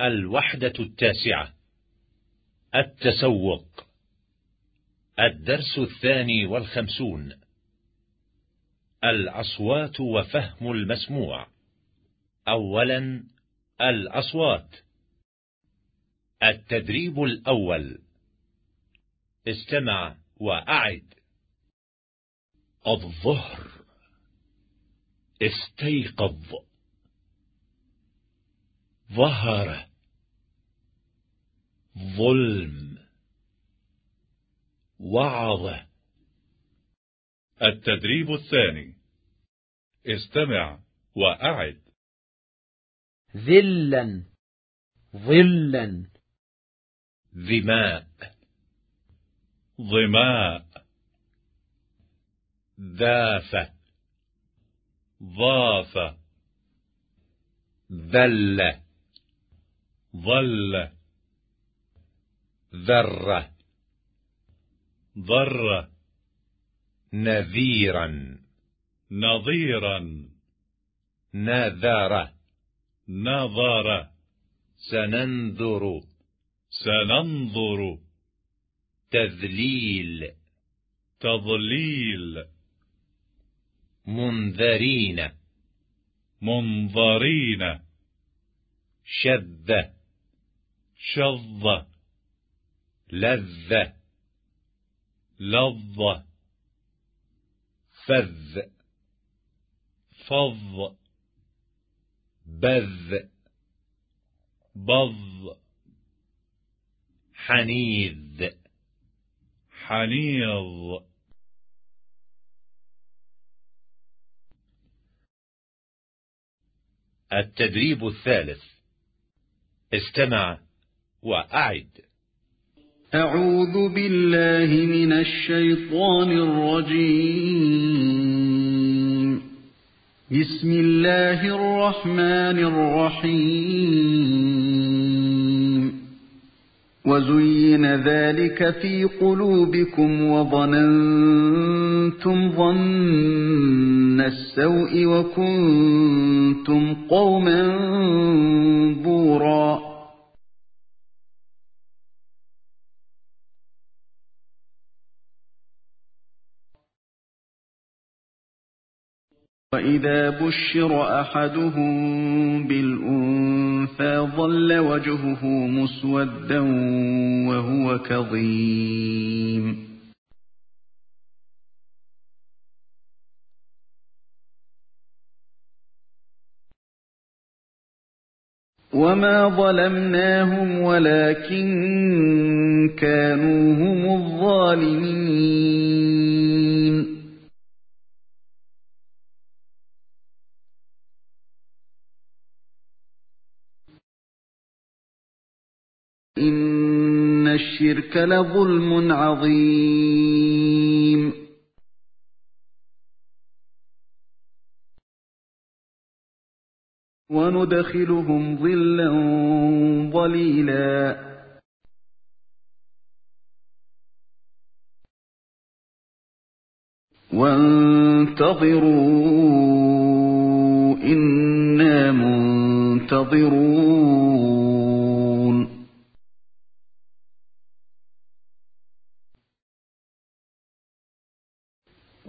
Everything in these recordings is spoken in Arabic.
الوحدة التاسعة. التسوق. الدرس الثاني والخمسون. الأصوات وفهم المسموع. أولا الأصوات. التدريب الأول. استمع وأعد. الظهر. استيقظ. ظهر. ظلم وعظ التدريب الثاني. استمع وأعد. ذلا ظلا. ذماء ظماء. ذاف ضاف ذل ظل ذرة. ضر نذيرا. نظيرا. نذر. نظر. سننظر. سننظر. تذليل. تضليل. منذرين. منظرين. شذ. شظ لذ لظ فذ فظ بذ بظ حنيذ حنيظ. التدريب الثالث استمع وأعد. أعوذ بالله من الشيطان الرجيم. بسم الله الرحمن الرحيم. وزين ذلك في قلوبكم وظننتم ظن السوء وكنتم قوما بورا. وإذا بشر أحدهم بالأنثى ظل وجهه مسودا وهو كظيم وما ظلمناهم ولكن كانوا هم الظالمين الشرك لظلم عظيم. وندخلهم ظلا ظليلا. وانتظروا إنا منتظرون.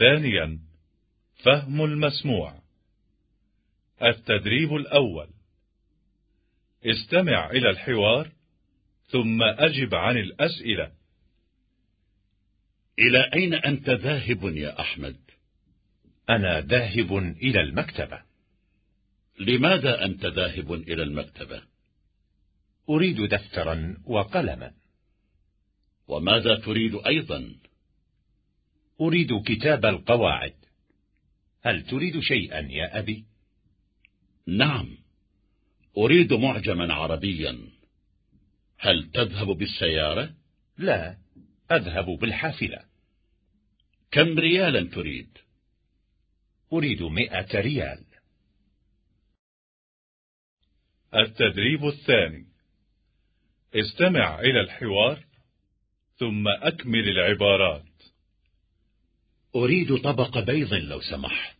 ثانيا فهم المسموع التدريب الأول استمع إلى الحوار ثم أجب عن الأسئلة إلى أين أنت ذاهب يا أحمد؟ أنا ذاهب إلى المكتبة لماذا أنت ذاهب إلى المكتبة؟ أريد دفترا وقلما وماذا تريد أيضا؟ أريد كتاب القواعد. هل تريد شيئا يا أبي؟ نعم. أريد معجما عربيا. هل تذهب بالسيارة؟ لا أذهب بالحافلة. كم ريالا تريد؟ أريد مئة ريال. التدريب الثاني. استمع إلى الحوار ثم أكمل العبارات. أريد طبق بيض لو سمحت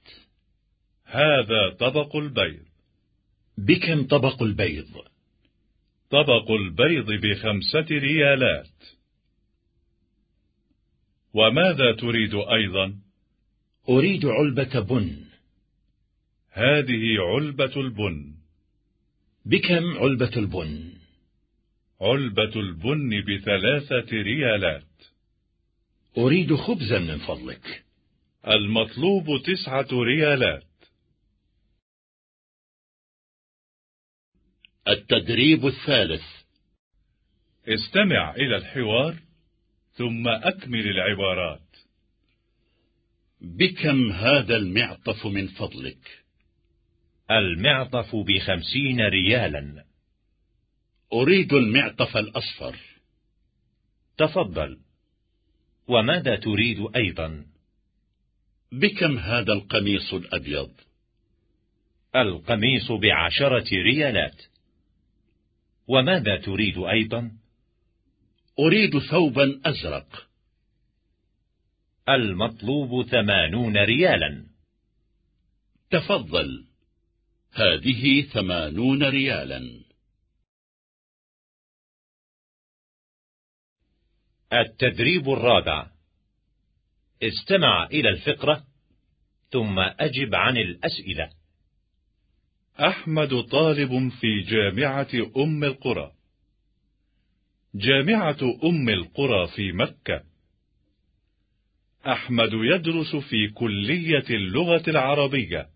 هذا طبق البيض بكم طبق البيض؟ طبق البيض بخمسة ريالات وماذا تريد أيضا؟ أريد علبة بن هذه علبة البن بكم علبة البن؟ علبة البن بثلاثة ريالات أريد خبزا من فضلك. المطلوب تسعة ريالات. التدريب الثالث. استمع إلى الحوار ثم أكمل العبارات. بكم هذا المعطف من فضلك؟ المعطف بخمسين ريالا. أريد المعطف الأصفر. تفضل. وماذا تريد أيضا؟ بكم هذا القميص الأبيض؟ القميص بعشرة ريالات. وماذا تريد أيضا؟ أريد ثوبا أزرق. المطلوب ثمانون ريالا. تفضل. هذه ثمانون ريالا. التدريب الرابع. استمع إلى الفقرة ثم أجب عن الأسئلة. أحمد طالب في جامعة أم القرى. جامعة أم القرى في مكة. أحمد يدرس في كلية اللغة العربية.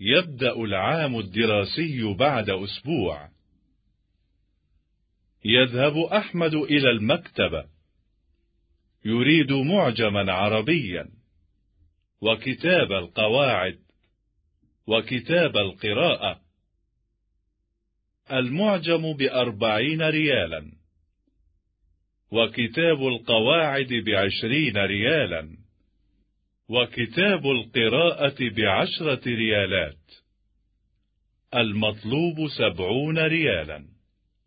يبدأ العام الدراسي بعد أسبوع. يذهب أحمد إلى المكتبة يريد معجما عربيا. وكتاب القواعد. وكتاب القراءة. المعجم بأربعين ريالا. وكتاب القواعد بعشرين ريالا. وكتاب القراءة بعشرة ريالات. المطلوب سبعون ريالا.